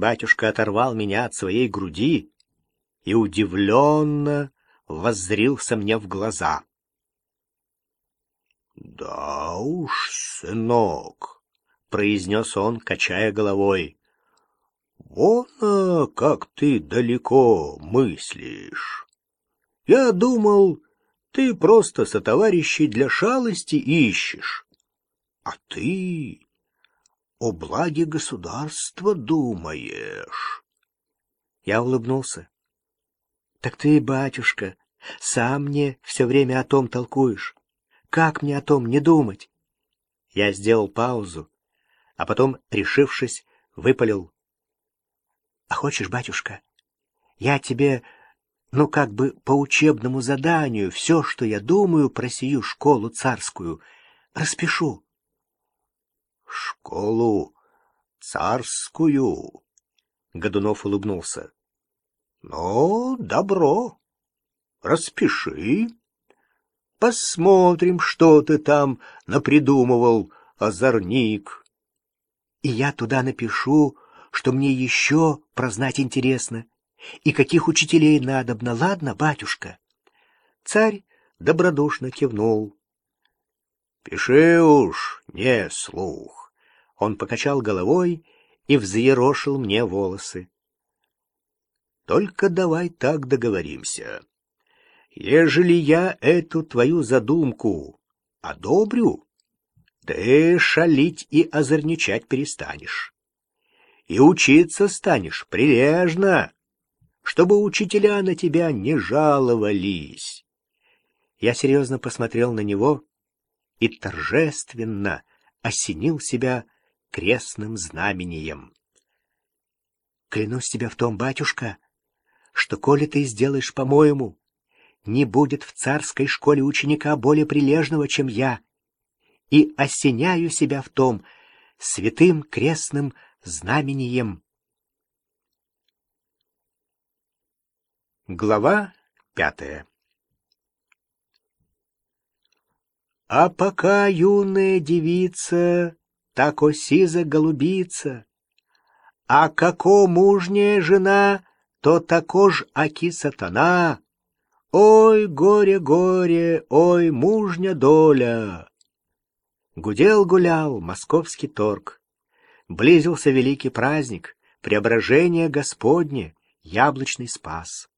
Батюшка оторвал меня от своей груди и удивленно воззрился мне в глаза. — Да уж, сынок, — произнес он, качая головой, — вон а, как ты далеко мыслишь. Я думал, ты просто сотоварищей для шалости ищешь, а ты о благе государства думаешь. Я улыбнулся. — Так ты, батюшка, сам мне все время о том толкуешь. Как мне о том не думать? Я сделал паузу, а потом, решившись, выпалил. — А хочешь, батюшка, я тебе, ну, как бы по учебному заданию, все, что я думаю про сию школу царскую, распишу. — Школу царскую? — Годунов улыбнулся. Ну, добро. Распиши. Посмотрим, что ты там напридумывал, озорник. И я туда напишу, что мне еще прознать интересно, и каких учителей надобно, ладно, батюшка? Царь добродушно кивнул. Пиши уж, не слух. Он покачал головой и взъерошил мне волосы. Только давай так договоримся. Ежели я эту твою задумку одобрю, ты шалить и озорничать перестанешь. И учиться станешь прилежно, чтобы учителя на тебя не жаловались. Я серьезно посмотрел на него и торжественно осенил себя крестным знамением. Клянусь тебя в том, батюшка, — что, коли ты сделаешь по-моему, не будет в царской школе ученика более прилежного, чем я, и осеняю себя в том святым крестным знамением. Глава пятая А пока юная девица, так осиза голубица, а како мужняя жена — то також аки сатана. Ой, горе, горе, ой, мужня доля! Гудел-гулял московский торг. Близился великий праздник, преображение Господне, яблочный спас.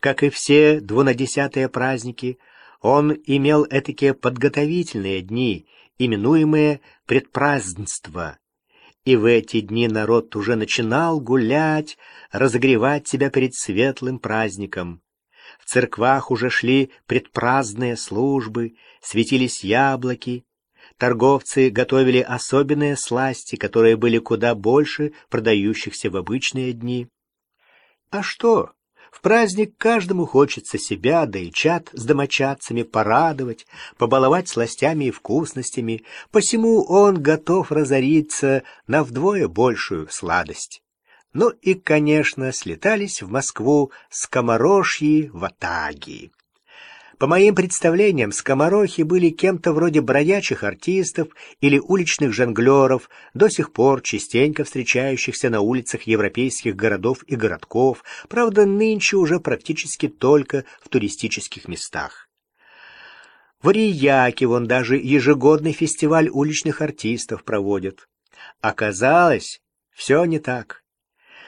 Как и все двунадесятые праздники, он имел этакие подготовительные дни, именуемые предпразднества, и в эти дни народ уже начинал гулять, разогревать себя перед светлым праздником. В церквах уже шли предпраздные службы, светились яблоки. Торговцы готовили особенные сласти, которые были куда больше продающихся в обычные дни. А что? В праздник каждому хочется себя, да и чат с домочадцами порадовать, побаловать сластями и вкусностями, посему он готов разориться на вдвое большую сладость. Ну и, конечно, слетались в Москву скоморожьи ватаги. По моим представлениям, скоморохи были кем-то вроде бродячих артистов или уличных жонглеров, до сих пор частенько встречающихся на улицах европейских городов и городков, правда, нынче уже практически только в туристических местах. В Рияке вон даже ежегодный фестиваль уличных артистов проводят. Оказалось, все не так.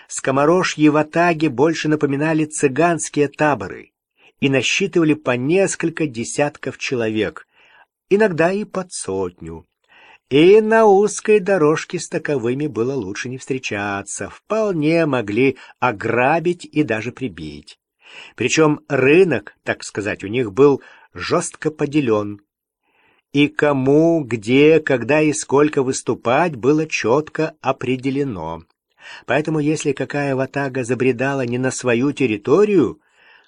Скоморожьи в Атаге больше напоминали цыганские таборы — и насчитывали по несколько десятков человек, иногда и под сотню. И на узкой дорожке с таковыми было лучше не встречаться, вполне могли ограбить и даже прибить. Причем рынок, так сказать, у них был жестко поделен. И кому, где, когда и сколько выступать было четко определено. Поэтому если какая ватага забредала не на свою территорию,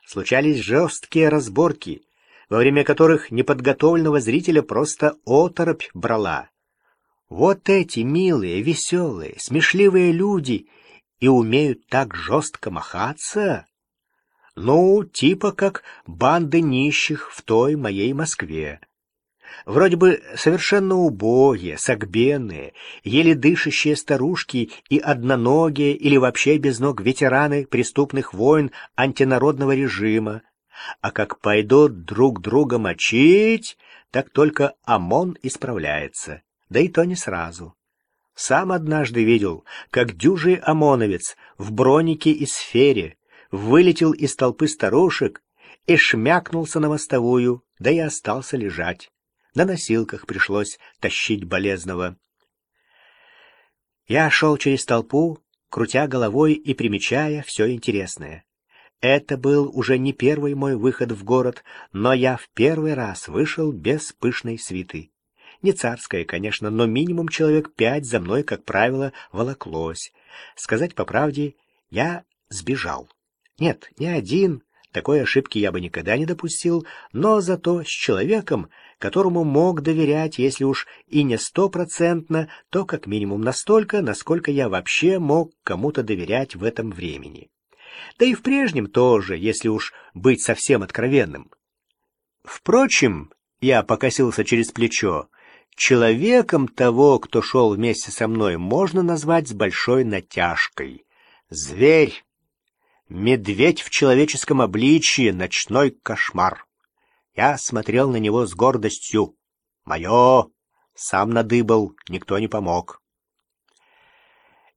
случались жесткие разборки, во время которых неподготовленного зрителя просто оторопь брала. Вот эти милые, веселые, смешливые люди и умеют так жестко махаться. Ну, типа как банды нищих в той моей Москве. Вроде бы совершенно убогие, согбенные, еле дышащие старушки и одноногие или вообще без ног ветераны преступных войн антинародного режима. А как пойдут друг друга мочить, так только ОМОН исправляется, да и то не сразу. Сам однажды видел, как дюжий ОМОНовец в бронике и сфере вылетел из толпы старушек и шмякнулся на мостовую, да и остался лежать. На носилках пришлось тащить болезного. Я шел через толпу, крутя головой и примечая все интересное. Это был уже не первый мой выход в город, но я в первый раз вышел без пышной свиты. Не царская, конечно, но минимум человек пять за мной, как правило, волоклось. Сказать по правде, я сбежал. Нет, не один, такой ошибки я бы никогда не допустил, но зато с человеком, которому мог доверять, если уж и не стопроцентно, то как минимум настолько, насколько я вообще мог кому-то доверять в этом времени. Да и в прежнем тоже, если уж быть совсем откровенным. Впрочем, я покосился через плечо, человеком того, кто шел вместе со мной, можно назвать с большой натяжкой. Зверь, медведь в человеческом обличье, ночной кошмар. Я смотрел на него с гордостью. Мое! Сам надыбал, никто не помог.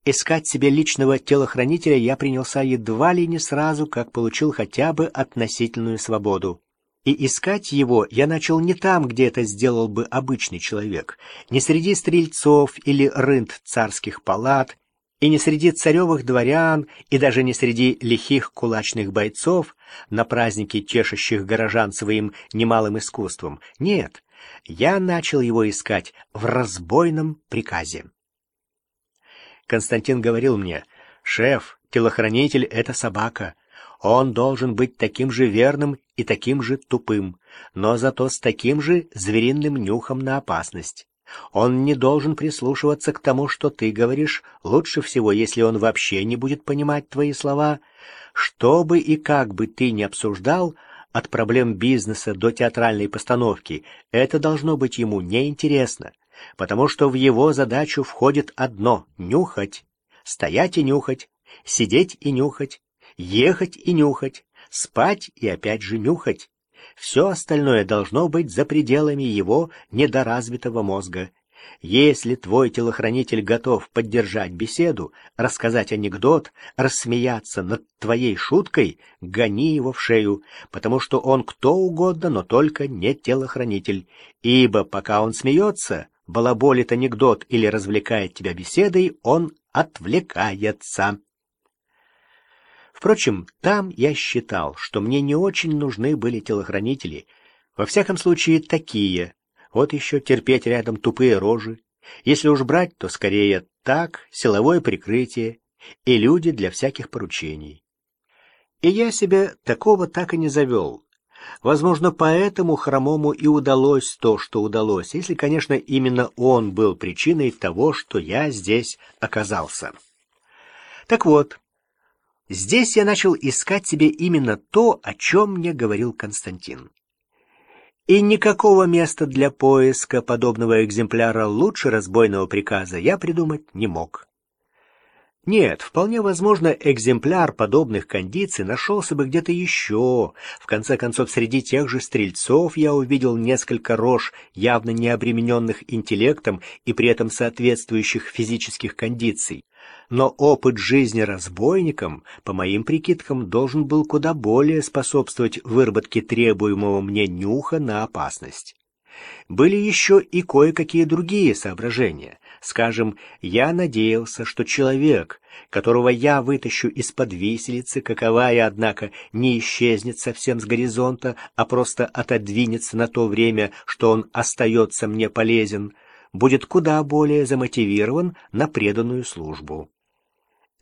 Искать себе личного телохранителя я принялся едва ли не сразу, как получил хотя бы относительную свободу. И искать его я начал не там, где это сделал бы обычный человек, не среди стрельцов или рынд царских палат, и не среди царевых дворян, и даже не среди лихих кулачных бойцов, на празднике тешащих горожан своим немалым искусством. Нет, я начал его искать в разбойном приказе. Константин говорил мне, «Шеф, телохранитель — это собака. Он должен быть таким же верным и таким же тупым, но зато с таким же звериным нюхом на опасность. Он не должен прислушиваться к тому, что ты говоришь, лучше всего, если он вообще не будет понимать твои слова. Что бы и как бы ты ни обсуждал, от проблем бизнеса до театральной постановки, это должно быть ему неинтересно, потому что в его задачу входит одно — нюхать, стоять и нюхать, сидеть и нюхать, ехать и нюхать, спать и опять же нюхать. Все остальное должно быть за пределами его недоразвитого мозга. Если твой телохранитель готов поддержать беседу, рассказать анекдот, рассмеяться над твоей шуткой, гони его в шею, потому что он кто угодно, но только не телохранитель. Ибо пока он смеется, балаболит анекдот или развлекает тебя беседой, он отвлекается. Впрочем, там я считал, что мне не очень нужны были телохранители. Во всяком случае, такие. Вот еще терпеть рядом тупые рожи. Если уж брать, то скорее так, силовое прикрытие и люди для всяких поручений. И я себе такого так и не завел. Возможно, поэтому Хромому и удалось то, что удалось, если, конечно, именно он был причиной того, что я здесь оказался. Так вот, Здесь я начал искать себе именно то, о чем мне говорил Константин. И никакого места для поиска подобного экземпляра лучше разбойного приказа я придумать не мог. Нет, вполне возможно, экземпляр подобных кондиций нашелся бы где-то еще. В конце концов, среди тех же стрельцов я увидел несколько рож, явно не обремененных интеллектом и при этом соответствующих физических кондиций но опыт жизни разбойником, по моим прикидкам, должен был куда более способствовать выработке требуемого мне нюха на опасность. Были еще и кое-какие другие соображения. Скажем, я надеялся, что человек, которого я вытащу из-под виселицы, каковая, однако, не исчезнет совсем с горизонта, а просто отодвинется на то время, что он остается мне полезен, будет куда более замотивирован на преданную службу.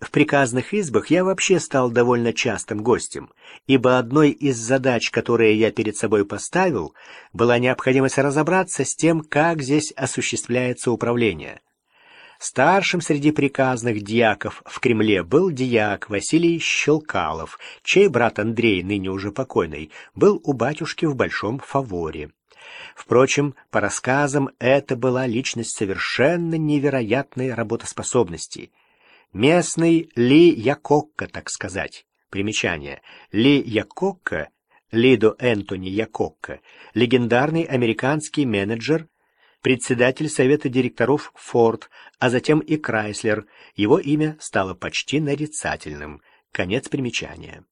В приказных избах я вообще стал довольно частым гостем, ибо одной из задач, которые я перед собой поставил, была необходимость разобраться с тем, как здесь осуществляется управление. Старшим среди приказных диаков в Кремле был диак Василий Щелкалов, чей брат Андрей, ныне уже покойный, был у батюшки в большом фаворе. Впрочем, по рассказам, это была личность совершенно невероятной работоспособности. Местный Ли Якокко, так сказать. Примечание. Ли Якокко, Лидо Энтони Якокко, легендарный американский менеджер, председатель совета директоров Ford, а затем и Chrysler. Его имя стало почти нарицательным. Конец примечания.